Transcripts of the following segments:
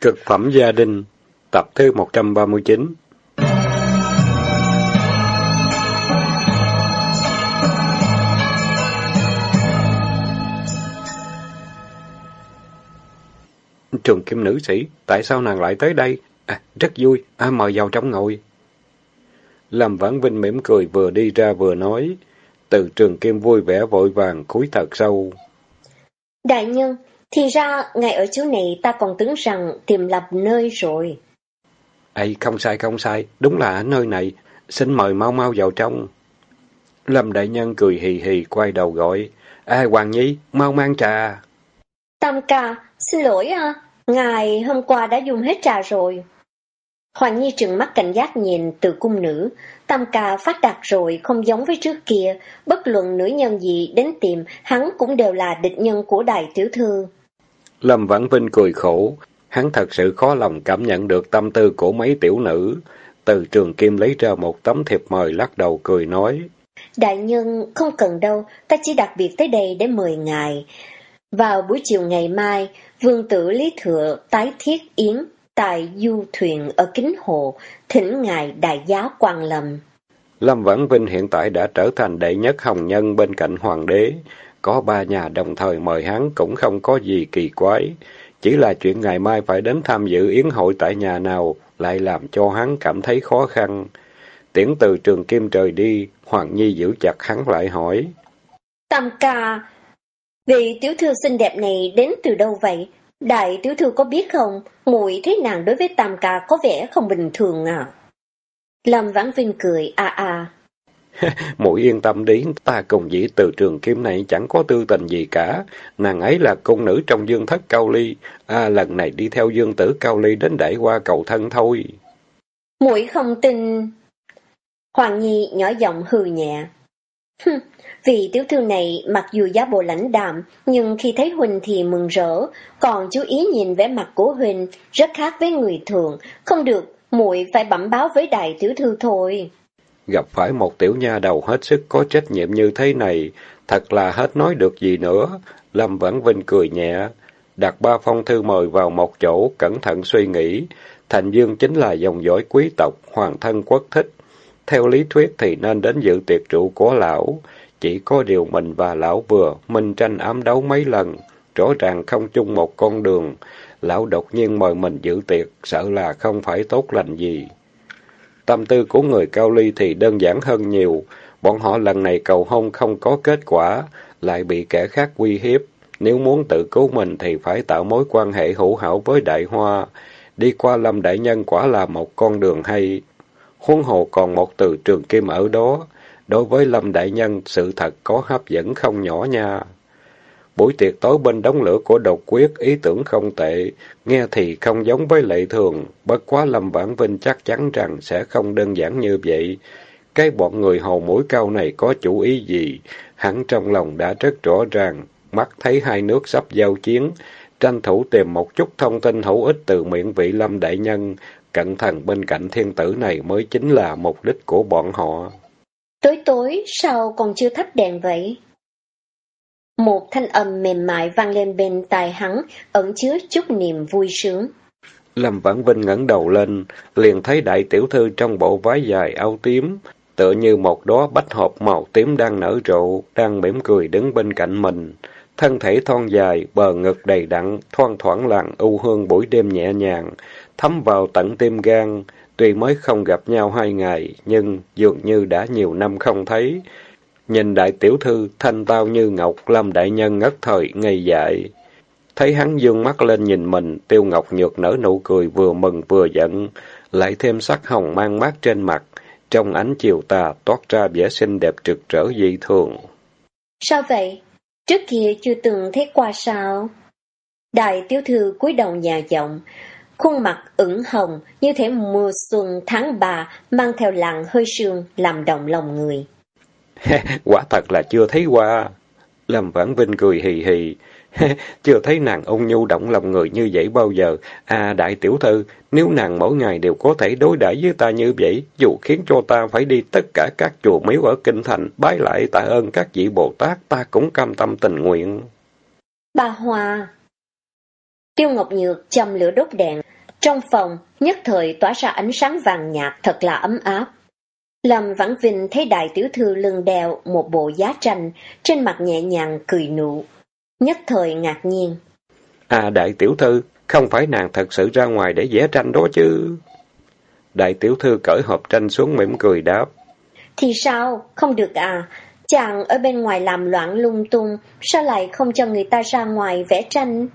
Cực phẩm gia đình, tập thứ 139 Trường kim nữ sĩ, tại sao nàng lại tới đây? À, rất vui, à, mời vào trong ngồi. Lâm Vãn Vinh mỉm cười vừa đi ra vừa nói. Từ trường kim vui vẻ vội vàng, cúi thật sâu. Đại nhân, thì ra, ngày ở chỗ này ta còn tưởng rằng tìm lập nơi rồi. Ây, không sai, không sai, đúng là ở nơi này, xin mời mau mau vào trong. Lâm Đại Nhân cười hì hì, quay đầu gọi, À, Hoàng Nhi, mau mang trà. Tam ca, xin lỗi à, ngài hôm qua đã dùng hết trà rồi. Hoàng Nhi trừng mắt cảnh giác nhìn từ cung nữ, tam ca phát đạt rồi không giống với trước kia, bất luận nữ nhân gì đến tìm, hắn cũng đều là địch nhân của đại tiểu thư. Lâm Vãn Vinh cười khổ, hắn thật sự khó lòng cảm nhận được tâm tư của mấy tiểu nữ. Từ trường kim lấy ra một tấm thiệp mời lắc đầu cười nói. Đại nhân không cần đâu, ta chỉ đặc biệt tới đây để mời ngài. Vào buổi chiều ngày mai, vương tử Lý Thừa tái thiết yến tại du thuyền ở Kính Hồ, thỉnh ngài đại giáo quan lâm. Lâm Vãn Vinh hiện tại đã trở thành đệ nhất hồng nhân bên cạnh hoàng đế. Có ba nhà đồng thời mời hắn cũng không có gì kỳ quái. Chỉ là chuyện ngày mai phải đến tham dự yến hội tại nhà nào lại làm cho hắn cảm thấy khó khăn. Tiễn từ trường kim trời đi, Hoàng Nhi giữ chặt hắn lại hỏi. Tam ca, vị tiểu thư xinh đẹp này đến từ đâu vậy? Đại tiểu thư có biết không, muội thấy nàng đối với tam ca có vẻ không bình thường à? Lâm Vãn Vinh cười a a. Mũi yên tâm đi, ta cùng dĩ từ trường kiếm này chẳng có tư tình gì cả. Nàng ấy là cung nữ trong dương thất cao ly. À, lần này đi theo dương tử cao ly đến đẩy qua cầu thân thôi. Mũi không tin. Hoàng Nhi nhỏ giọng hừ nhẹ. Vị tiểu thư này mặc dù giá bộ lãnh đạm, nhưng khi thấy Huỳnh thì mừng rỡ, còn chú ý nhìn vẻ mặt của Huỳnh rất khác với người thường, không được, muội phải bẩm báo với đại tiểu thư thôi. Gặp phải một tiểu nha đầu hết sức có trách nhiệm như thế này, thật là hết nói được gì nữa. Lâm Vãn Vinh cười nhẹ, đặt ba phong thư mời vào một chỗ, cẩn thận suy nghĩ. Thành Dương chính là dòng dõi quý tộc, hoàng thân quốc thích. Theo lý thuyết thì nên đến dự tiệc rượu của lão. Chỉ có điều mình và lão vừa, mình tranh ám đấu mấy lần, rõ ràng không chung một con đường. Lão đột nhiên mời mình dự tiệc, sợ là không phải tốt lành gì. Tâm tư của người cao ly thì đơn giản hơn nhiều. Bọn họ lần này cầu hôn không có kết quả, lại bị kẻ khác uy hiếp. Nếu muốn tự cứu mình thì phải tạo mối quan hệ hữu hảo với đại hoa. Đi qua lâm đại nhân quả là một con đường hay. Huống hồ còn một từ trường kim ở đó. Đối với lâm đại nhân, sự thật có hấp dẫn không nhỏ nha. Buổi tiệc tối bên đống lửa của độc quyết, ý tưởng không tệ, nghe thì không giống với lệ thường, bất quá Lâm Vãn Vinh chắc chắn rằng sẽ không đơn giản như vậy. Cái bọn người hầu mũi cao này có chủ ý gì, hắn trong lòng đã rất rõ ràng, mắt thấy hai nước sắp giao chiến, tranh thủ tìm một chút thông tin hữu ích từ miệng vị Lâm Đại Nhân, cận thần bên cạnh thiên tử này mới chính là mục đích của bọn họ. Tối tối, sao còn chưa thắp đèn vậy? Một thanh âm mềm mại vang lên bên tai hắn, ẩn chứa chút niềm vui sướng. Lâm Vãn Vinh ngẩng đầu lên, liền thấy đại tiểu thư trong bộ váy dài áo tím, tựa như một đóa bách hợp màu tím đang nở rộ, đang mỉm cười đứng bên cạnh mình. Thân thể thon dài, bờ ngực đầy đặn, thoang thoảng làn ưu hương buổi đêm nhẹ nhàng, thấm vào tận tim gan. Tuy mới không gặp nhau hai ngày, nhưng dường như đã nhiều năm không thấy. Nhìn đại tiểu thư, thanh tao như ngọc, lâm đại nhân ngất thời, ngây dại. Thấy hắn dương mắt lên nhìn mình, tiêu ngọc nhược nở nụ cười vừa mừng vừa giận, lại thêm sắc hồng mang mát trên mặt. Trong ánh chiều tà toát ra vẻ xinh đẹp trực trở dị thường. Sao vậy? Trước kia chưa từng thấy qua sao? Đại tiểu thư cúi đầu nhà giọng, khuôn mặt ửng hồng như thể mùa xuân tháng ba mang theo làn hơi sương làm động lòng người. Quả thật là chưa thấy qua. Lâm Vãn Vinh cười hì hì. chưa thấy nàng ôn nhu động lòng người như vậy bao giờ. À đại tiểu thư, nếu nàng mỗi ngày đều có thể đối đãi với ta như vậy, dù khiến cho ta phải đi tất cả các chùa miếu ở Kinh Thành, bái lại tạ ơn các vị Bồ Tát, ta cũng cam tâm tình nguyện. Bà Hòa Tiêu Ngọc Nhược châm lửa đốt đèn. Trong phòng, nhất thời tỏa ra ánh sáng vàng nhạt thật là ấm áp. Lâm Vãn Vinh thấy đại tiểu thư lưng đeo một bộ giá tranh, trên mặt nhẹ nhàng cười nụ. Nhất thời ngạc nhiên. À đại tiểu thư, không phải nàng thật sự ra ngoài để vẽ tranh đó chứ? Đại tiểu thư cởi hộp tranh xuống mỉm cười đáp. Thì sao? Không được à? Chàng ở bên ngoài làm loạn lung tung, sao lại không cho người ta ra ngoài vẽ tranh?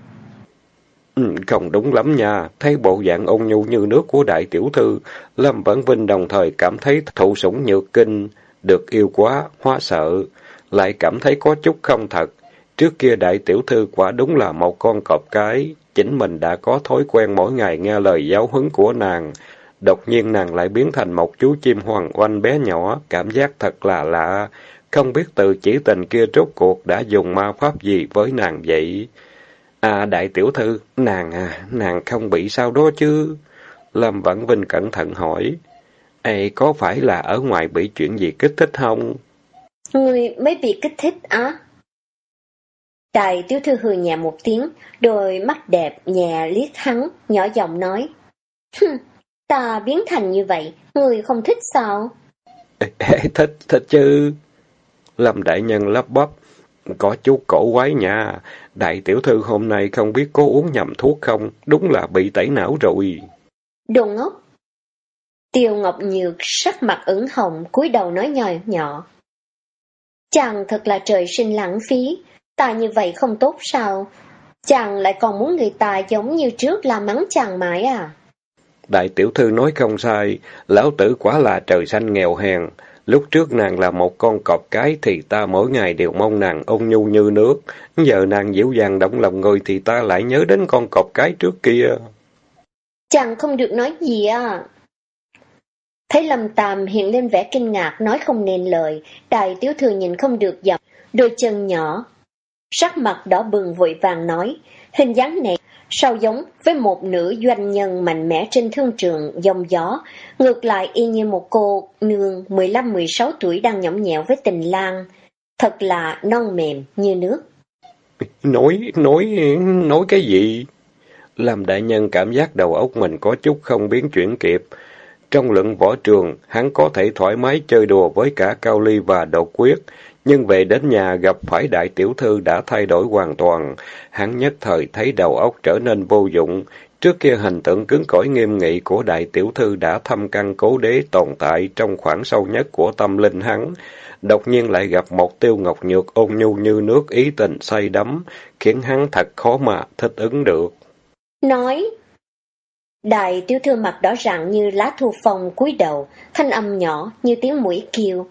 Ừ, không đúng lắm nha, thấy bộ dạng ôn nhu như nước của đại tiểu thư, Lâm Vãn Vinh đồng thời cảm thấy thụ sủng nhược kinh, được yêu quá, hóa sợ, lại cảm thấy có chút không thật. Trước kia đại tiểu thư quả đúng là một con cọp cái, chính mình đã có thói quen mỗi ngày nghe lời giáo huấn của nàng. Đột nhiên nàng lại biến thành một chú chim hoàng oanh bé nhỏ, cảm giác thật là lạ, không biết từ chỉ tình kia rốt cuộc đã dùng ma pháp gì với nàng vậy. À, đại tiểu thư, nàng à, nàng không bị sao đó chứ? Lâm Vãn Vinh cẩn thận hỏi. Ê, có phải là ở ngoài bị chuyện gì kích thích không? Người mới bị kích thích á? Đại tiểu thư hừ nhẹ một tiếng, đôi mắt đẹp nhẹ liếc hắn, nhỏ giọng nói. Hừm, ta biến thành như vậy, người không thích sao? Ê, thích, thích chứ. Lâm đại nhân lắp bắp. Có chút cổ quái nha, đại tiểu thư hôm nay không biết có uống nhầm thuốc không, đúng là bị tẩy não rồi. Đồ ngốc! Tiêu Ngọc Nhược sắc mặt ửng hồng, cúi đầu nói nhỏ nhỏ. Chàng thật là trời sinh lãng phí, ta như vậy không tốt sao? Chàng lại còn muốn người ta giống như trước là mắng chàng mãi à? Đại tiểu thư nói không sai, lão tử quả là trời xanh nghèo hèn, Lúc trước nàng là một con cọp cái thì ta mỗi ngày đều mong nàng ôn nhu như nước. Giờ nàng dịu dàng động lòng người thì ta lại nhớ đến con cọp cái trước kia. Chàng không được nói gì à. Thấy Lâm Tàm hiện lên vẻ kinh ngạc nói không nên lời, đại tiểu thư nhìn không được dập, đôi chân nhỏ. Sắc mặt đỏ bừng vội vàng nói, hình dáng này sao giống với một nữ doanh nhân mạnh mẽ trên thương trường dòng gió, ngược lại y như một cô nương 15-16 tuổi đang nhõng nhẽo với tình lang, thật là non mềm như nước. Nói, nói, nói cái gì? Làm đại nhân cảm giác đầu óc mình có chút không biến chuyển kịp. Trong luận võ trường, hắn có thể thoải mái chơi đùa với cả Cao Ly và Độc Quyết, nhưng về đến nhà gặp phải đại tiểu thư đã thay đổi hoàn toàn, hắn nhất thời thấy đầu óc trở nên vô dụng. Trước kia hình tượng cứng cỏi nghiêm nghị của đại tiểu thư đã thâm căn cố đế tồn tại trong khoảng sâu nhất của tâm linh hắn. Đột nhiên lại gặp một tiêu ngọc nhược ôn nhu như nước ý tình say đắm, khiến hắn thật khó mà thích ứng được. Nói, đại tiểu thư mặt đỏ rạng như lá thu phong cúi đầu, thanh âm nhỏ như tiếng mũi kêu.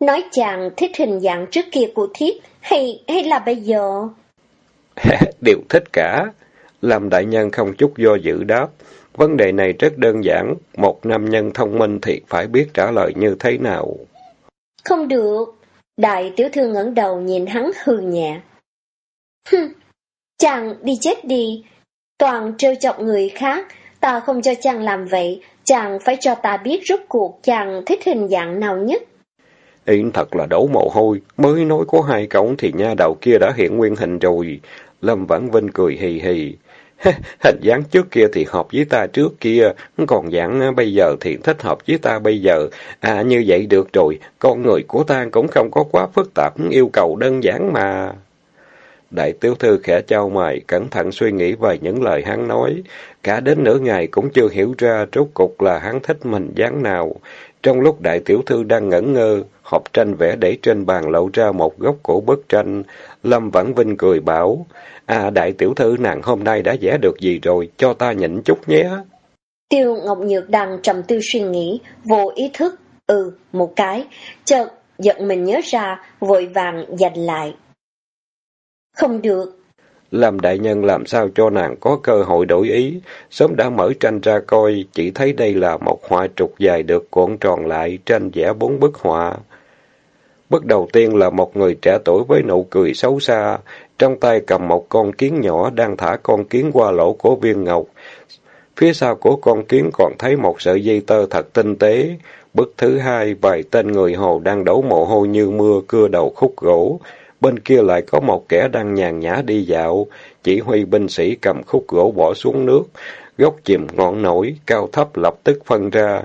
Nói chàng thích hình dạng trước kia của thiếp hay hay là bây giờ? Đều thích cả. Làm đại nhân không chút do dự đáp. Vấn đề này rất đơn giản. Một nam nhân thông minh thì phải biết trả lời như thế nào. Không được. Đại tiểu thư ngẩng đầu nhìn hắn hư nhẹ. Hừm, chàng đi chết đi. Toàn trêu chọc người khác. Ta không cho chàng làm vậy. Chàng phải cho ta biết rốt cuộc chàng thích hình dạng nào nhất. Yên thật là đổ mồ hôi, mới nói có hai cổng thì nha đầu kia đã hiện nguyên hình rồi. Lâm Vãn Vinh cười hì hì. Hình dáng trước kia thì hợp với ta trước kia, còn dạng bây giờ thì thích hợp với ta bây giờ. À như vậy được rồi, con người của ta cũng không có quá phức tạp, yêu cầu đơn giản mà. Đại tiểu thư khẽ trao mày, cẩn thận suy nghĩ về những lời hắn nói. Cả đến nửa ngày cũng chưa hiểu ra rốt cục là hắn thích mình dáng nào. Trong lúc đại tiểu thư đang ngẩn ngơ, hộp tranh vẽ để trên bàn lộ ra một góc cổ bức tranh. Lâm Vãn Vinh cười bảo, À đại tiểu thư nàng hôm nay đã vẽ được gì rồi, cho ta nhịn chút nhé. Tiêu Ngọc Nhược đang trầm tư suy nghĩ, vô ý thức, ừ, một cái, chợt giận mình nhớ ra, vội vàng giành lại. Không được. Làm đại nhân làm sao cho nàng có cơ hội đổi ý, sớm đã mở tranh ra coi, chỉ thấy đây là một họa trục dài được cuộn tròn lại, tranh vẽ bốn bức họa bước đầu tiên là một người trẻ tuổi với nụ cười xấu xa, trong tay cầm một con kiến nhỏ đang thả con kiến qua lỗ của viên ngọc. Phía sau của con kiến còn thấy một sợi dây tơ thật tinh tế. bước thứ hai, vài tên người hồ đang đổ mồ hôi như mưa cưa đầu khúc gỗ. Bên kia lại có một kẻ đang nhàn nhã đi dạo. chỉ huy binh sĩ cầm khúc gỗ bỏ xuống nước, gốc chìm ngọn nổi, cao thấp lập tức phân ra.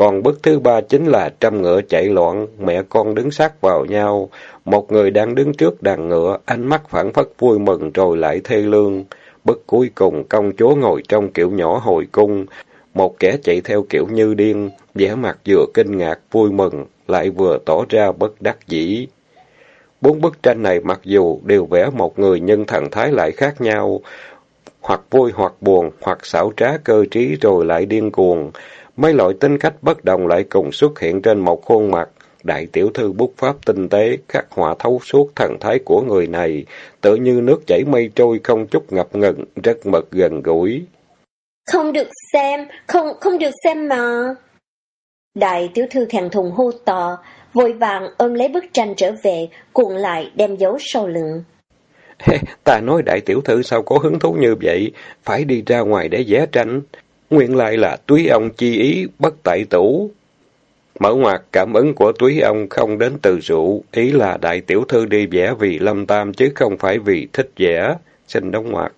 Còn bức thứ ba chính là trăm ngựa chạy loạn, mẹ con đứng sát vào nhau. Một người đang đứng trước đàn ngựa, ánh mắt phản phất vui mừng rồi lại thê lương. Bức cuối cùng công chúa ngồi trong kiểu nhỏ hồi cung, một kẻ chạy theo kiểu như điên, vẻ mặt vừa kinh ngạc, vui mừng, lại vừa tỏ ra bất đắc dĩ. Bốn bức tranh này mặc dù đều vẽ một người nhưng thần thái lại khác nhau, hoặc vui hoặc buồn, hoặc xảo trá cơ trí rồi lại điên cuồng. Mấy loại tính cách bất đồng lại cùng xuất hiện trên một khuôn mặt. Đại tiểu thư bút pháp tinh tế, khắc họa thấu suốt thần thái của người này, tự như nước chảy mây trôi không chút ngập ngừng, rất mật gần gũi. Không được xem, không không được xem mà. Đại tiểu thư thèn thùng hô to, vội vàng ôm lấy bức tranh trở về, cuộn lại đem giấu sau lưng. Ta nói đại tiểu thư sao có hứng thú như vậy, phải đi ra ngoài để vẽ tranh. Nguyên lại là túy ông chi ý, bất tại tủ. Mở ngoặt cảm ứng của túy ông không đến từ rượu, ý là đại tiểu thư đi vẽ vì lâm tam chứ không phải vì thích vẽ. Xin đóng ngoặt.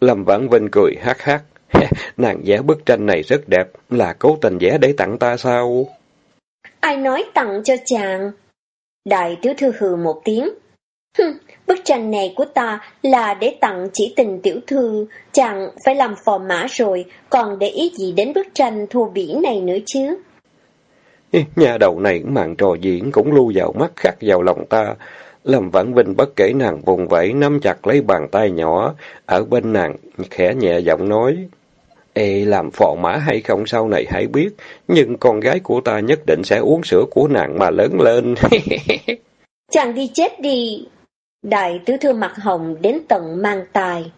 Lâm Vãn Vinh cười hát hát. Nàng vẽ bức tranh này rất đẹp, là cố tình vẽ để tặng ta sao? Ai nói tặng cho chàng? Đại tiểu thư hừ một tiếng. Bức tranh này của ta là để tặng chỉ tình tiểu thư, chàng phải làm phò mã rồi, còn để ý gì đến bức tranh thua bỉ này nữa chứ? Nhà đầu này màn trò diễn cũng lưu vào mắt khắc vào lòng ta. Lâm Vãn Vinh bất kể nàng vùng vẫy nắm chặt lấy bàn tay nhỏ, ở bên nàng khẽ nhẹ giọng nói. Ê, làm phò mã hay không sau này hãy biết, nhưng con gái của ta nhất định sẽ uống sữa của nàng mà lớn lên. Chàng đi chết đi. Đại tứ thư mặt hồng đến tận mang tài.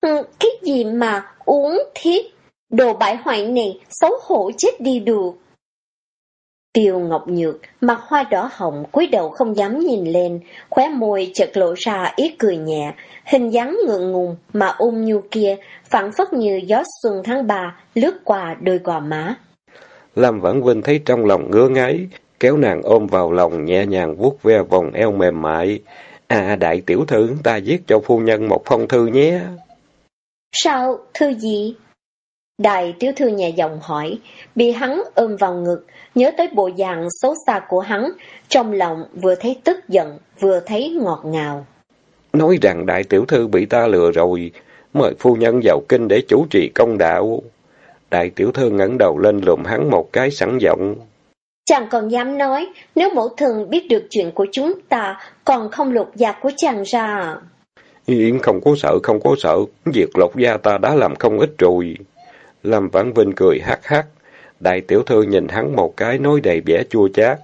Ừ, cái gì mà uống thiết, đồ bại hoại này xấu hổ chết đi được. Tiêu Ngọc Nhược, mặt hoa đỏ hồng, cúi đầu không dám nhìn lên, khóe môi chợt lộ ra ý cười nhẹ, hình dáng ngượng ngùng mà ôm nhu kia, phản phất như gió xuân tháng ba lướt qua đôi gò má. Lâm Vãn Vinh thấy trong lòng ngứa ngáy, kéo nàng ôm vào lòng nhẹ nhàng vuốt ve vòng eo mềm mại. À, đại tiểu thư, ta viết cho phu nhân một phong thư nhé. Sao, thư gì? Đại tiểu thư nhẹ giọng hỏi, bị hắn ôm vào ngực, nhớ tới bộ dạng xấu xa của hắn, trong lòng vừa thấy tức giận, vừa thấy ngọt ngào. Nói rằng đại tiểu thư bị ta lừa rồi, mời phu nhân vào kinh để chủ trì công đạo. Đại tiểu thư ngẩng đầu lên lùm hắn một cái sẵn giọng. Chàng còn dám nói, nếu mẫu thần biết được chuyện của chúng ta, còn không lột da của chàng ra. Yên không có sợ, không có sợ, việc lột da ta đã làm không ít rồi. Lâm Vãn Vinh cười hát hát. Đại tiểu thư nhìn hắn một cái nói đầy vẻ chua chát.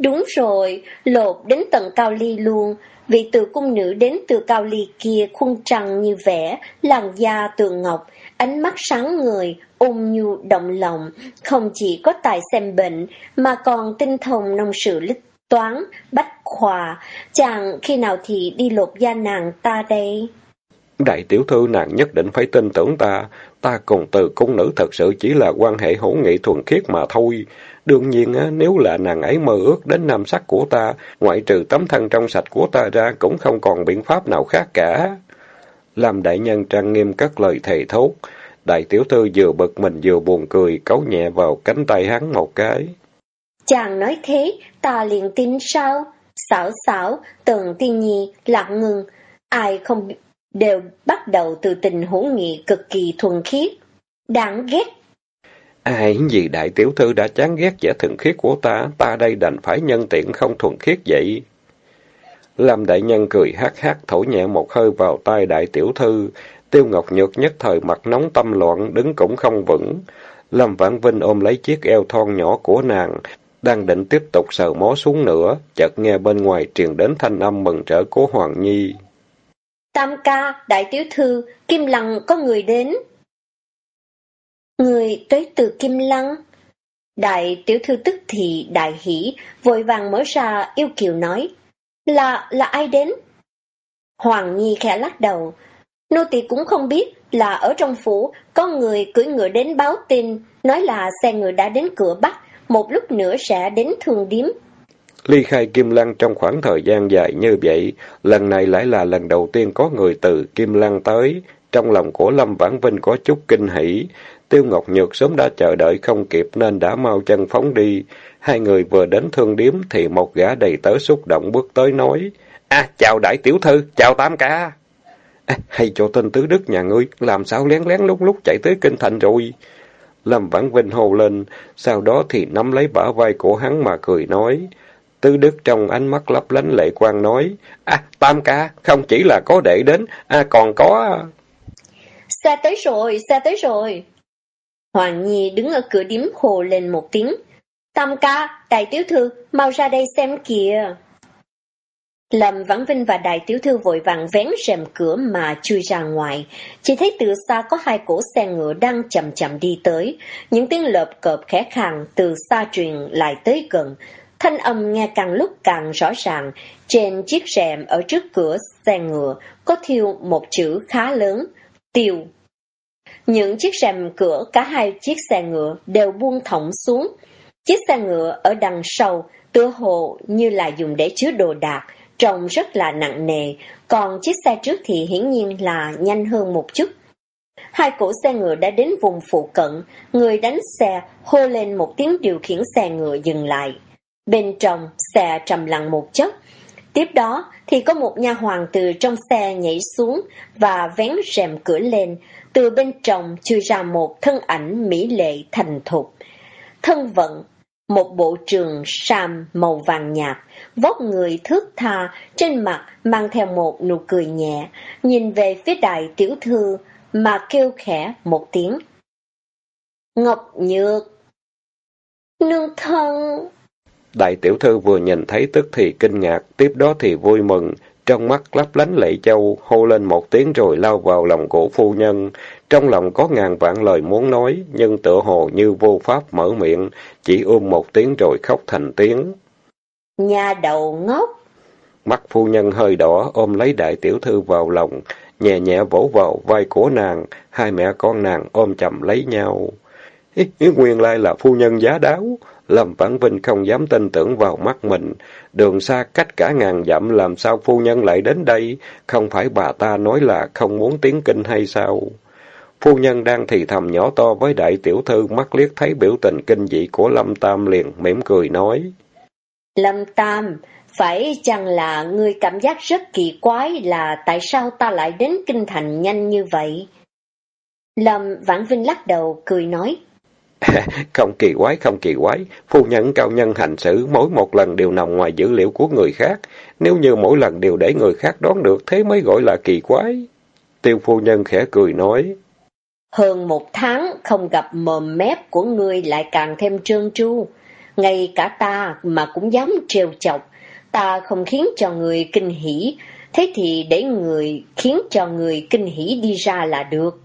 Đúng rồi, lột đến tận cao ly luôn. Vị tự cung nữ đến từ cao ly kia khuôn trăng như vẽ, làn da tường ngọc, ánh mắt sáng người, ôn nhu động lòng, không chỉ có tài xem bệnh, mà còn tinh thông nông sự lịch toán, bách khoa. Chàng khi nào thì đi lột da nàng ta đây? Đại tiểu thư nàng nhất định phải tin tưởng ta, ta cùng từ cung nữ thật sự chỉ là quan hệ hữu nghị thuần khiết mà thôi. Đương nhiên, nếu là nàng ấy mơ ước đến nam sắc của ta, ngoại trừ tấm thân trong sạch của ta ra cũng không còn biện pháp nào khác cả. Làm đại nhân trang nghiêm các lời thầy thốt, đại tiểu thư vừa bực mình vừa buồn cười, cấu nhẹ vào cánh tay hắn một cái. Chàng nói thế, ta liền tin sao? Xảo xảo, tường tiên nhi, lặng ngừng, ai không đều bắt đầu từ tình hữu nghị cực kỳ thuần khiết. Đáng ghét. Ai gì đại tiểu thư đã chán ghét vẻ thuần khiết của ta, ta đây đành phải nhân tiện không thuần khiết vậy. Lam đại nhân cười hát hát thổi nhẹ một hơi vào tai đại tiểu thư, tiêu ngọc nhược nhất thời mặt nóng tâm loạn, đứng cũng không vững. Lâm Vãn Vinh ôm lấy chiếc eo thon nhỏ của nàng, đang định tiếp tục sờ mó xuống nữa, chợt nghe bên ngoài truyền đến thanh âm mừng trở của Hoàng Nhi. Tam ca, đại tiểu thư, Kim Lăng có người đến. Người tới từ Kim Lăng. Đại tiểu thư tức thì đại hỷ, vội vàng mở ra yêu kiều nói. Là, là ai đến? Hoàng Nhi khẽ lắc đầu. Nô tỳ cũng không biết là ở trong phủ có người cưỡi ngựa đến báo tin, nói là xe ngựa đã đến cửa Bắc, một lúc nữa sẽ đến thường điếm. Ly khai Kim Lăng trong khoảng thời gian dài như vậy, lần này lại là lần đầu tiên có người từ Kim Lăng tới. Trong lòng của Lâm Vãn Vinh có chút kinh hỉ. Tiêu Ngọc Nhược sớm đã chờ đợi không kịp nên đã mau chân phóng đi. Hai người vừa đến thương điếm thì một gã đầy tớ xúc động bước tới nói. À, chào đại tiểu thư, chào tam ca. À, hay cho tên tứ đức nhà ngươi, làm sao lén lén lúc lúc chạy tới kinh thành rồi. Lâm Vãn Vinh hô lên, sau đó thì nắm lấy bả vai của hắn mà cười nói. Tứ Đức trong ánh mắt lấp lánh lệ quang nói, À, Tam ca, không chỉ là có đệ đến, à còn có... Xe tới rồi, xe tới rồi. Hoàng Nhi đứng ở cửa điếm hồ lên một tiếng. Tam ca, đại tiểu thư, mau ra đây xem kìa. Lâm Vãn Vinh và đại tiểu thư vội vàng vén rèm cửa mà chui ra ngoài. Chỉ thấy từ xa có hai cỗ xe ngựa đang chậm chậm đi tới. Những tiếng lợp cợp khẽ khàng từ xa truyền lại tới gần. Thanh âm nghe càng lúc càng rõ ràng. Trên chiếc rèm ở trước cửa xe ngựa có thiêu một chữ khá lớn, tiêu. Những chiếc rèm cửa cả hai chiếc xe ngựa đều buông thõng xuống. Chiếc xe ngựa ở đằng sau tựa hồ như là dùng để chứa đồ đạc, trông rất là nặng nề, còn chiếc xe trước thì hiển nhiên là nhanh hơn một chút. Hai cỗ xe ngựa đã đến vùng phụ cận, người đánh xe hô lên một tiếng điều khiển xe ngựa dừng lại. Bên trong, xe trầm lặng một chút. Tiếp đó thì có một nha hoàng từ trong xe nhảy xuống và vén rèm cửa lên, từ bên trong chui ra một thân ảnh mỹ lệ thành thục. Thân vận, một bộ trường sam màu vàng nhạt, vóc người thước tha, trên mặt mang theo một nụ cười nhẹ, nhìn về phía đại tiểu thư mà kêu khẽ một tiếng. Ngọc Nhược Nương thân Đại tiểu thư vừa nhìn thấy tức thì kinh ngạc, tiếp đó thì vui mừng, trong mắt lấp lánh lệ châu, hô lên một tiếng rồi lao vào lòng cổ phu nhân. Trong lòng có ngàn vạn lời muốn nói, nhưng tựa hồ như vô pháp mở miệng, chỉ ôm một tiếng rồi khóc thành tiếng. Nhà đầu ngốc! Mắt phu nhân hơi đỏ, ôm lấy đại tiểu thư vào lòng, nhẹ nhẹ vỗ vào vai của nàng, hai mẹ con nàng ôm chầm lấy nhau. Nguyên lai là phu nhân giá đáo, Lâm Vãn Vinh không dám tin tưởng vào mắt mình. Đường xa cách cả ngàn dặm làm sao phu nhân lại đến đây? Không phải bà ta nói là không muốn tiến kinh hay sao? Phu nhân đang thì thầm nhỏ to với đại tiểu thư mắt liếc thấy biểu tình kinh dị của Lâm Tam liền mỉm cười nói. Lâm Tam, phải chăng là người cảm giác rất kỳ quái là tại sao ta lại đến kinh thành nhanh như vậy? Lâm Vãn Vinh lắc đầu cười nói. không kỳ quái, không kỳ quái. Phu nhân cao nhân hành xử mỗi một lần đều nằm ngoài dữ liệu của người khác. Nếu như mỗi lần đều để người khác đoán được, thế mới gọi là kỳ quái. Tiêu phu nhân khẽ cười nói. Hơn một tháng không gặp mồm mép của ngươi lại càng thêm trơn tru. Ngay cả ta mà cũng dám trêu chọc. Ta không khiến cho người kinh hỉ, thế thì để người khiến cho người kinh hỉ đi ra là được.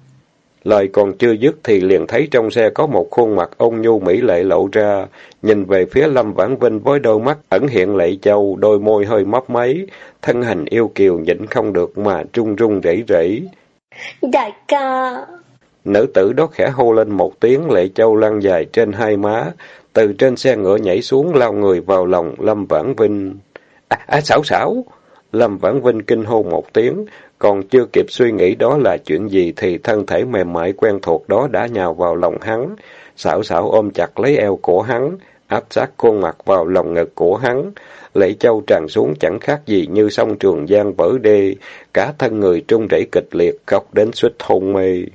Lời còn chưa dứt thì liền thấy trong xe có một khuôn mặt ôn nhu mỹ lệ lộ ra, nhìn về phía Lâm Vãn Vinh với đôi mắt ẩn hiện lệ châu, đôi môi hơi mấp máy, thân hình yêu kiều nhịn không được mà trung rung rẩy rẩy. Đại ca! Nữ tử đó khẽ hô lên một tiếng lệ châu lăn dài trên hai má, từ trên xe ngựa nhảy xuống lao người vào lòng Lâm Vãn Vinh. À, à xảo xảo! Lâm Vãn Vinh kinh hô một tiếng, còn chưa kịp suy nghĩ đó là chuyện gì thì thân thể mềm mại quen thuộc đó đã nhào vào lòng hắn, xảo xảo ôm chặt lấy eo của hắn, áp sát khuôn mặt vào lòng ngực của hắn. Lệ châu tràn xuống chẳng khác gì như sông Trường Giang vỡ đê, cả thân người trung rẩy kịch liệt, khóc đến suýt hôn mê.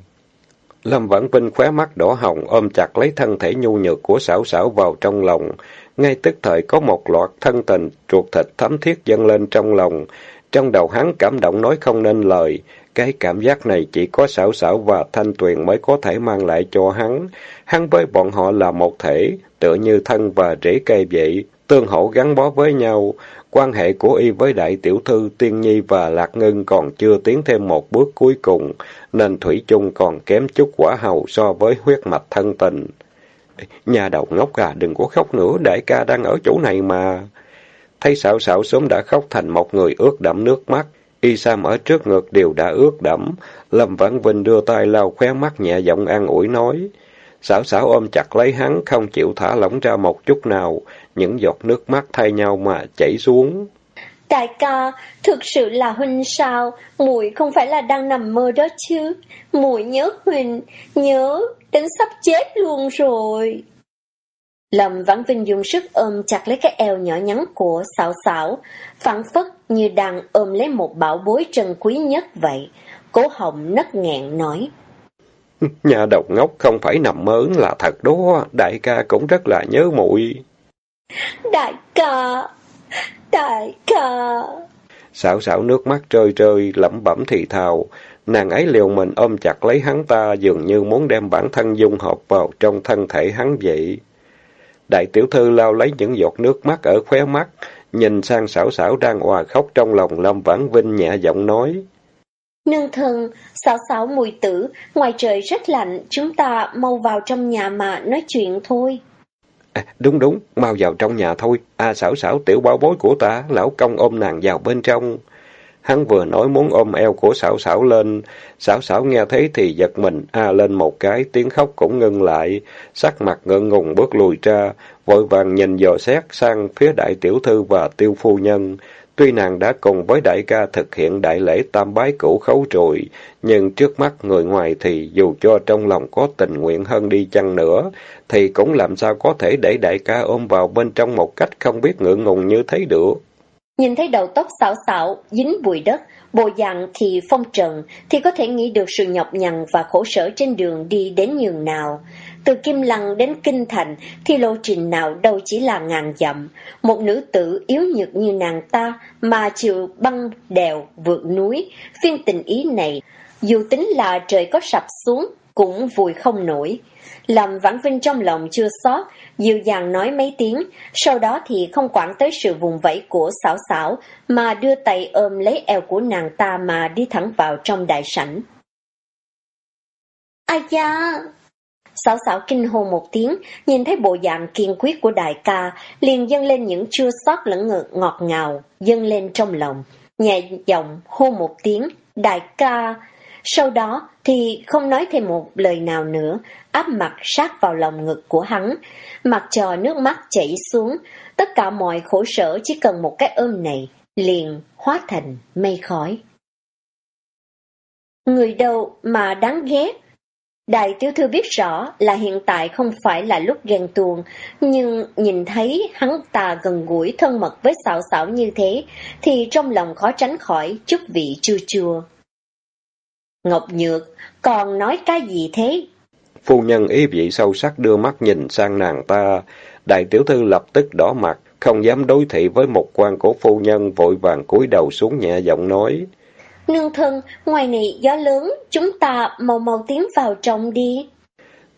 Lâm Vãn Vinh khóe mắt đỏ hồng ôm chặt lấy thân thể nhu nhược của xảo xảo vào trong lòng. Ngay tức thời có một loạt thân tình, ruột thịt thấm thiết dâng lên trong lòng. Trong đầu hắn cảm động nói không nên lời. Cái cảm giác này chỉ có xảo xảo và thanh tuyền mới có thể mang lại cho hắn. Hắn với bọn họ là một thể, tựa như thân và rễ cây vậy, tương hỗ gắn bó với nhau. Quan hệ của y với đại tiểu thư Tiên Nhi và Lạc Ngân còn chưa tiến thêm một bước cuối cùng, nên Thủy chung còn kém chút quả hầu so với huyết mạch thân tình. Nhà đầu ngốc à, đừng có khóc nữa, đại ca đang ở chỗ này mà. Thấy sảo sảo sớm đã khóc thành một người ướt đẫm nước mắt, y sam ở trước ngực đều đã ướt đẫm. Lâm Vãn Vinh đưa tay lau khóe mắt nhẹ giọng an ủi nói, Xảo xảo ôm chặt lấy hắn, không chịu thả lỏng ra một chút nào, những giọt nước mắt thay nhau mà chảy xuống. Đại ca, thực sự là huynh sao? Muội không phải là đang nằm mơ đó chứ? Muội nhớ huynh, nhớ đến sắp chết luôn rồi. Lâm Vãn Vinh dùng sức ôm chặt lấy cái eo nhỏ nhắn của xảo xảo, phản phất như đang ôm lấy một bảo bối trân quý nhất vậy. Cố hồng nấc nghẹn nói. Nhà độc ngốc không phải nằm mơ là thật đó, đại ca cũng rất là nhớ muội. Đại ca, đại ca. Xảo xảo nước mắt rơi rơi, lẩm bẩm thì thào. Nàng ấy liều mình ôm chặt lấy hắn ta, dường như muốn đem bản thân dung hợp vào trong thân thể hắn vậy. Đại tiểu thư lao lấy những giọt nước mắt ở khóe mắt, nhìn sang xảo xảo đang hòa khóc trong lòng Lâm Vãn Vinh nhẹ giọng nói. Nương thân, xảo xảo mùi tử, ngoài trời rất lạnh, chúng ta mau vào trong nhà mà nói chuyện thôi. À, đúng đúng, mau vào trong nhà thôi. À xảo xảo tiểu bảo bối của ta, lão công ôm nàng vào bên trong. Hắn vừa nói muốn ôm eo của xảo xảo lên, xảo xảo nghe thấy thì giật mình, a lên một cái, tiếng khóc cũng ngưng lại, sắc mặt ngượng ngùng bước lùi ra, vội vàng nhìn dò xét sang phía đại tiểu thư và tiêu phu nhân. Tuy nàng đã cùng với đại ca thực hiện đại lễ tam bái cửu khấu rồi, nhưng trước mắt người ngoài thì dù cho trong lòng có tình nguyện hơn đi chăng nữa, thì cũng làm sao có thể để đại ca ôm vào bên trong một cách không biết ngượng ngùng như thế được. Nhìn thấy đầu tóc xảo xảo, dính bụi đất, bộ dạng thì phong trần, thì có thể nghĩ được sự nhọc nhằn và khổ sở trên đường đi đến nhường nào. Từ Kim Lăng đến Kinh Thành thì lộ trình nào đâu chỉ là ngàn dặm. Một nữ tử yếu nhược như nàng ta mà chịu băng đèo, vượt núi, phiên tình ý này, dù tính là trời có sập xuống, cũng vùi không nổi. Lâm Vãn Vinh trong lòng chưa xót, dịu dàng nói mấy tiếng, sau đó thì không quản tới sự vùng vẫy của xảo xảo, mà đưa tay ôm lấy eo của nàng ta mà đi thẳng vào trong đại sảnh. Ai da! Xảo xảo kinh hô một tiếng, nhìn thấy bộ dạng kiên quyết của đại ca, liền dâng lên những chua xót lẫn ngực ngọt ngào, dâng lên trong lòng. Nhẹ giọng hô một tiếng, đại ca, sau đó thì không nói thêm một lời nào nữa, áp mặt sát vào lòng ngực của hắn, mặt trò nước mắt chảy xuống, tất cả mọi khổ sở chỉ cần một cái ôm này, liền hóa thành mây khói. Người đâu mà đáng ghét? Đại tiểu thư biết rõ là hiện tại không phải là lúc ghen tuồng, nhưng nhìn thấy hắn ta gần gũi thân mật với xạo xạo như thế, thì trong lòng khó tránh khỏi chút vị chua chua. Ngọc Nhược, còn nói cái gì thế? Phu nhân ý vị sâu sắc đưa mắt nhìn sang nàng ta. Đại tiểu thư lập tức đỏ mặt, không dám đối thị với một quan của phu nhân, vội vàng cúi đầu xuống nhẹ giọng nói. Nương thân, ngoài này gió lớn, chúng ta mau mau tiến vào trong đi.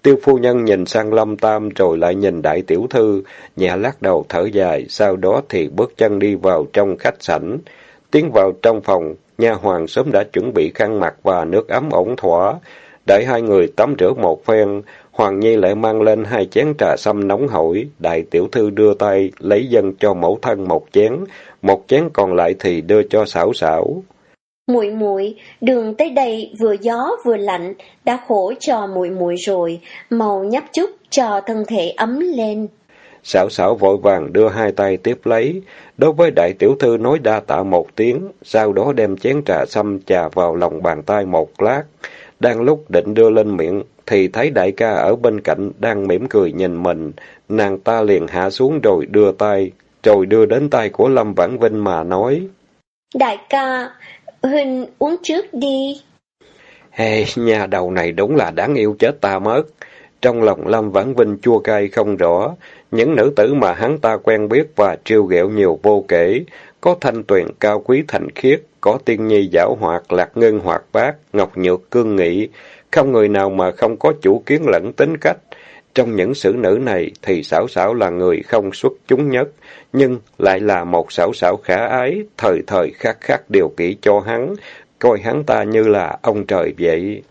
Tiêu phu nhân nhìn sang Lâm Tam rồi lại nhìn đại tiểu thư, nhẹ lắc đầu thở dài, sau đó thì bước chân đi vào trong khách sảnh. Tiến vào trong phòng, nha hoàng sớm đã chuẩn bị khăn mặt và nước ấm ổn thỏa. Đợi hai người tắm rửa một phen, Hoàng Nhi lại mang lên hai chén trà sâm nóng hổi, đại tiểu thư đưa tay lấy dân cho mẫu thân một chén, một chén còn lại thì đưa cho xảo xảo. Muội muội, đường tới đây vừa gió vừa lạnh, đã khổ cho muội muội rồi, mau nhấp chút cho thân thể ấm lên. Xảo xảo vội vàng đưa hai tay tiếp lấy, đối với đại tiểu thư nói đa tạ một tiếng, sau đó đem chén trà xăm trà vào lòng bàn tay một lát. Đang lúc định đưa lên miệng, thì thấy đại ca ở bên cạnh đang mỉm cười nhìn mình, nàng ta liền hạ xuống rồi đưa tay, rồi đưa đến tay của Lâm Vãn Vinh mà nói. Đại ca, Huynh uống trước đi. Hey, nhà đầu này đúng là đáng yêu chết ta mất. Trong lòng Lâm Vãn Vinh chua cay không rõ, những nữ tử mà hắn ta quen biết và trêu ghẹo nhiều vô kể, có thanh tuyền cao quý thành khiết, có tiên nhi giảo hoạt, lạc ngân hoạt bát, ngọc nhược cương nghị, không người nào mà không có chủ kiến lẫn tính cách. Trong những sử nữ này thì xảo xảo là người không xuất chúng nhất, nhưng lại là một xảo xảo khả ái, thời thời khắc khắc điều kỹ cho hắn, coi hắn ta như là ông trời vậy.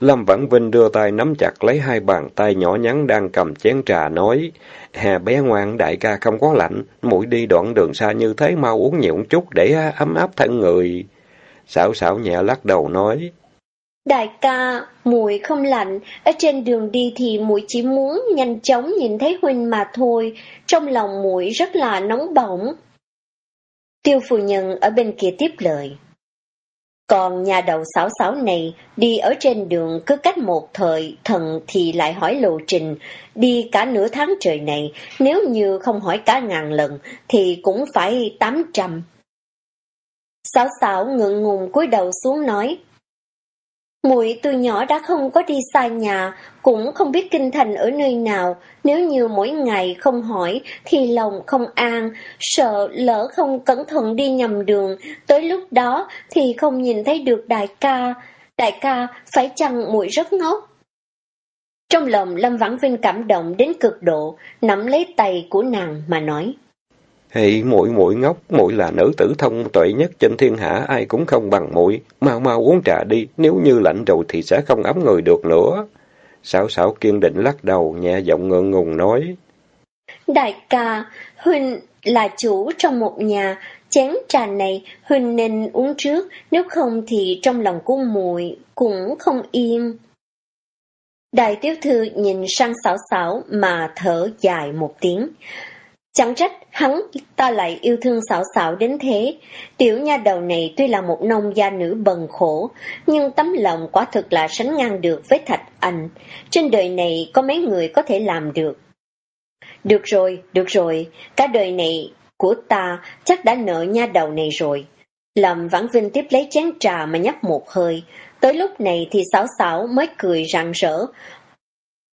Lâm Vãn Vinh đưa tay nắm chặt lấy hai bàn tay nhỏ nhắn đang cầm chén trà nói, Hà bé ngoan, đại ca không có lạnh, mũi đi đoạn đường xa như thế mau uống nhiều chút để à, ấm áp thân người. Xảo xảo nhẹ lắc đầu nói, Đại ca, muội không lạnh, ở trên đường đi thì muội chỉ muốn nhanh chóng nhìn thấy huynh mà thôi, trong lòng muội rất là nóng bỏng. Tiêu phu nhân ở bên kia tiếp lời. Còn nhà đầu xảo xảo này đi ở trên đường cứ cách một thời thần thì lại hỏi lộ trình, đi cả nửa tháng trời này, nếu như không hỏi cả ngàn lần thì cũng phải tám trăm. Xảo xảo ngượng ngùng cúi đầu xuống nói, Muội từ nhỏ đã không có đi xa nhà, cũng không biết kinh thành ở nơi nào, nếu như mỗi ngày không hỏi thì lòng không an, sợ lỡ không cẩn thận đi nhầm đường, tới lúc đó thì không nhìn thấy được đại ca. Đại ca, phải chăng muội rất ngốc? Trong lòng Lâm Vãn Vinh cảm động đến cực độ, nắm lấy tay của nàng mà nói. Hệ muội muội ngốc, muội là nữ tử thông tuệ nhất trên thiên hạ, ai cũng không bằng muội. Mau mau uống trà đi, nếu như lạnh rồi thì sẽ không ấm người được nữa. Sảo sảo kiên định lắc đầu, nhẹ giọng ngượng ngùng nói. Đại ca, Huynh là chủ trong một nhà, chén trà này Huynh nên uống trước, nếu không thì trong lòng của muội cũng không yên. Đại tiểu thư nhìn sang xảo xảo mà thở dài một tiếng. Chẳng trách hắn ta lại yêu thương xảo xảo đến thế. Tiểu nha đầu này tuy là một nông gia nữ bần khổ, nhưng tấm lòng quả thực là sánh ngang được với thạch anh. Trên đời này có mấy người có thể làm được. Được rồi, được rồi, cả đời này của ta chắc đã nợ nha đầu này rồi. Lâm Vãn Vinh tiếp lấy chén trà mà nhấp một hơi. Tới lúc này thì xảo xảo mới cười rạng rỡ,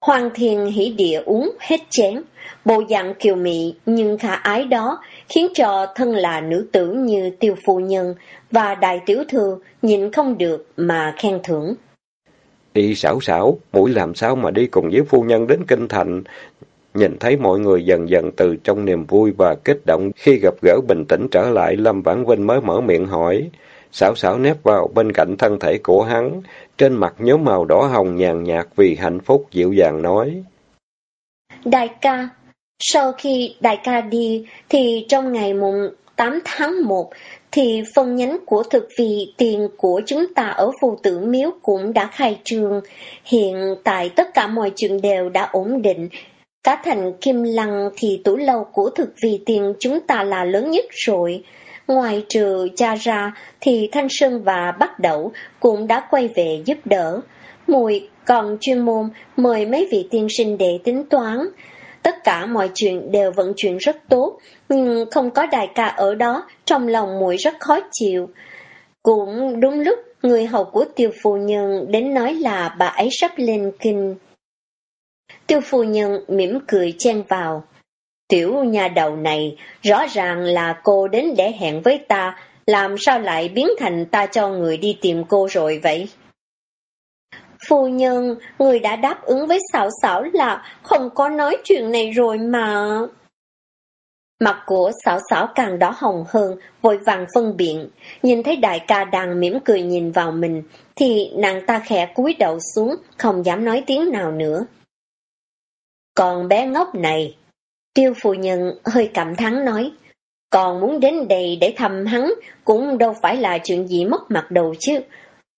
Hoàng thiền hỉ địa uống hết chén, bộ dạng kiều mị nhưng khả ái đó khiến cho thân là nữ tử như tiêu phu nhân và đại tiểu thư nhìn không được mà khen thưởng. Đi xảo xảo, mũi làm sao mà đi cùng với phu nhân đến kinh thành. Nhìn thấy mọi người dần dần từ trong niềm vui và kích động khi gặp gỡ bình tĩnh trở lại, Lâm Vãn Vinh mới mở miệng hỏi. Xảo xảo nép vào bên cạnh thân thể của hắn, trên mặt nhớ màu đỏ hồng nhàn nhạt vì hạnh phúc dịu dàng nói. Đại ca, sau khi đại ca đi thì trong ngày mùng 8 tháng 1 thì phân nhánh của thực vị tiền của chúng ta ở phù tử miếu cũng đã khai trương. Hiện tại tất cả mọi chuyện đều đã ổn định. Cả thành Kim Lăng thì tủ lâu của thực vị tiền chúng ta là lớn nhất rồi. Ngoài trừ cha ra thì Thanh Sơn và Bắc Đậu cũng đã quay về giúp đỡ. Mùi còn chuyên môn mời mấy vị tiên sinh để tính toán. Tất cả mọi chuyện đều vận chuyển rất tốt, nhưng không có đại ca ở đó, trong lòng muội rất khó chịu. Cũng đúng lúc người hầu của tiêu phu nhân đến nói là bà ấy sắp lên kinh. Tiêu phu nhân mỉm cười chen vào. Tiểu nhà đầu này, rõ ràng là cô đến để hẹn với ta, làm sao lại biến thành ta cho người đi tìm cô rồi vậy? Phu nhân, người đã đáp ứng với xảo xảo là không có nói chuyện này rồi mà. Mặt của xảo xảo càng đỏ hồng hơn, vội vàng phân biện. Nhìn thấy đại ca đang mỉm cười nhìn vào mình, thì nàng ta khẽ cúi đầu xuống, không dám nói tiếng nào nữa. Còn bé ngốc này, Tiêu phụ nhân hơi cảm thắng nói, còn muốn đến đây để thăm hắn cũng đâu phải là chuyện gì mất mặt đầu chứ.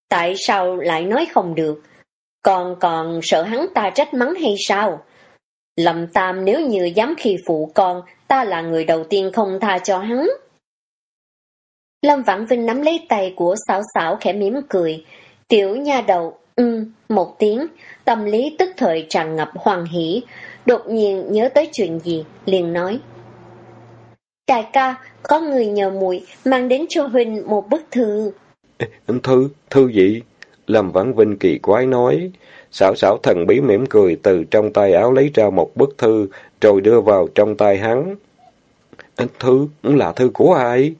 Tại sao lại nói không được? Còn còn sợ hắn ta trách mắng hay sao? Lâm Tam nếu như dám khi phụ con, ta là người đầu tiên không tha cho hắn. Lâm Vãn Vinh nắm lấy tay của xảo xảo khẽ mỉm cười. Tiểu nha đầu, ừ, một tiếng, tâm lý tức thời tràn ngập hoàng hỷ, đột nhiên nhớ tới chuyện gì, liền nói. Đại ca, có người nhờ muội mang đến cho Huynh một bức thư. Thư, thư gì? Lâm Vãn Vinh kỳ quái nói. Xảo xảo thần bí mỉm cười từ trong tay áo lấy ra một bức thư, rồi đưa vào trong tay hắn. Thư, là thư của ai?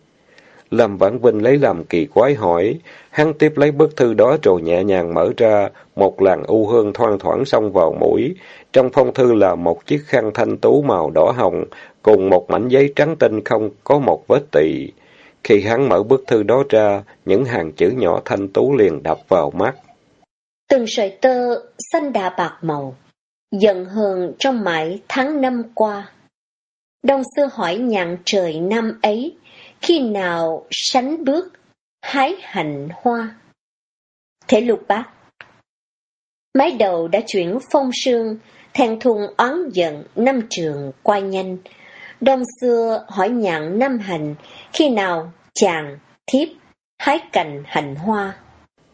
Lâm Vãn Vinh lấy làm kỳ quái hỏi, hắn tiếp lấy bức thư đó rồi nhẹ nhàng mở ra, một làn u hương thoang thoảng xông vào mũi. Trong phong thư là một chiếc khăn thanh tú màu đỏ hồng, cùng một mảnh giấy trắng tinh không có một vết tỳ Khi hắn mở bức thư đó ra, những hàng chữ nhỏ thanh tú liền đập vào mắt. Từng sợi tơ xanh đà bạc màu, dần hờn trong mãi tháng năm qua. Đông xưa hỏi nhạn trời năm ấy, khi nào sánh bước, hái hành hoa. Thế lục bác Mái đầu đã chuyển phong sương, thèn thùng oán giận, năm trường quay nhanh. Đông xưa hỏi nhạn năm hành, khi nào chàng, thiếp, hái cành hành hoa.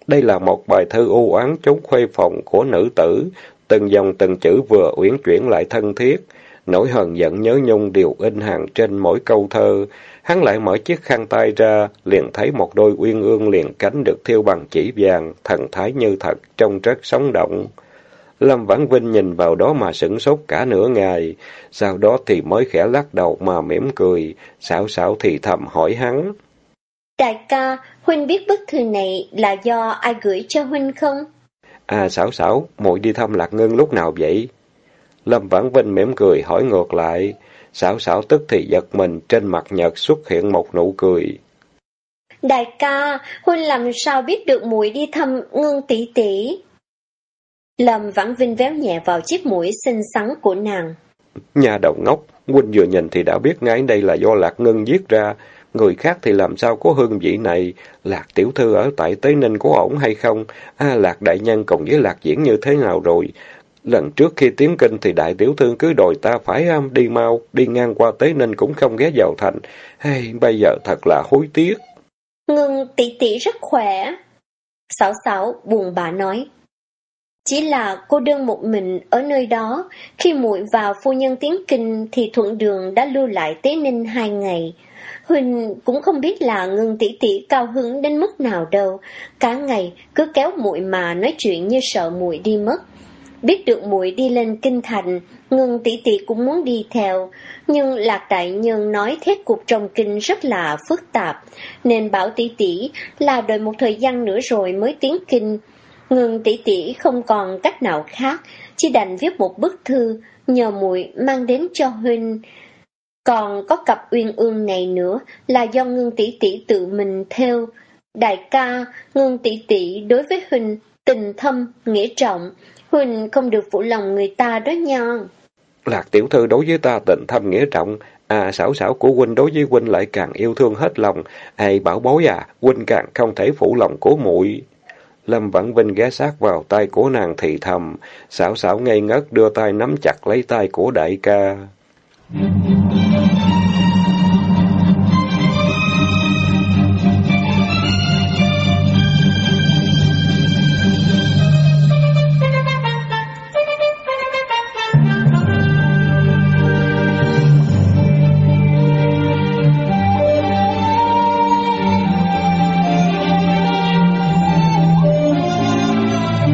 Đây là một bài thơ u oán chống khuê phòng của nữ tử, từng dòng từng chữ vừa uyển chuyển lại thân thiết. Nỗi hờn giận nhớ nhung đều in hàng trên mỗi câu thơ. Hắn lại mở chiếc khăn tay ra, liền thấy một đôi uyên ương liền cánh được thiêu bằng chỉ vàng, thần thái như thật, trông rất sống động. Lâm Vãn Vinh nhìn vào đó mà sửng sốt cả nửa ngày, sau đó thì mới khẽ lắc đầu mà mỉm cười, xảo xảo thì thầm hỏi hắn. Đại ca, Huynh biết bức thư này là do ai gửi cho Huynh không? À xảo xảo, muội đi thăm Lạc Ngân lúc nào vậy? Lâm Vãn Vinh mỉm cười hỏi ngược lại, xảo xảo tức thì giật mình, trên mặt nhật xuất hiện một nụ cười. Đại ca, Huynh làm sao biết được muội đi thăm Ngân tỷ tỷ? Lâm Vãn Vinh véo nhẹ vào chiếc mũi xinh xắn của nàng. Nhà đầu ngốc, Huynh vừa nhìn thì đã biết ngay đây là do Lạc Ngân giết ra, Người khác thì làm sao có hương vị này? Lạc tiểu thư ở tại Tế Ninh có ổn hay không? A Lạc đại nhân cùng với Lạc diễn như thế nào rồi? Lần trước khi tiến kinh thì đại tiểu thư cứ đòi ta phải am đi mau, đi ngang qua Tế Ninh cũng không ghé vào thành. Hey, bây giờ thật là hối tiếc. Ngưng tỷ tỷ rất khỏe. Sáu sáu buồn bã nói. Chỉ là cô đơn một mình ở nơi đó, khi muội vào phu nhân tiến kinh thì thuận đường đã lưu lại Tế Ninh hai ngày. Huỳnh cũng không biết là ngưng tỷ tỷ cao hứng đến mức nào đâu, cả ngày cứ kéo muội mà nói chuyện như sợ muội đi mất. Biết được muội đi lên kinh thành, ngưng tỷ tỷ cũng muốn đi theo, nhưng Lạc Đại Nhân nói thế cục trong kinh rất là phức tạp, nên bảo tỷ tỷ là đợi một thời gian nữa rồi mới tiến kinh. Ngưng tỷ tỷ không còn cách nào khác, chỉ đành viết một bức thư, nhờ muội mang đến cho Huynh. Còn có cặp uyên ương này nữa là do ngưng tỷ tỷ tự mình theo. Đại ca, ngưng tỷ tỷ đối với huynh tình thâm, nghĩa trọng. Huynh không được phụ lòng người ta đó nha. Lạc tiểu thư đối với ta tình thâm nghĩa trọng, à xảo xảo của huynh đối với huynh lại càng yêu thương hết lòng. Ai bảo bối à, huynh càng không thể phụ lòng của muội. Lâm Vãn Vinh ghé sát vào tay của nàng thì thầm, xảo xảo ngây ngất đưa tay nắm chặt lấy tay của đại ca. Mm-hmm.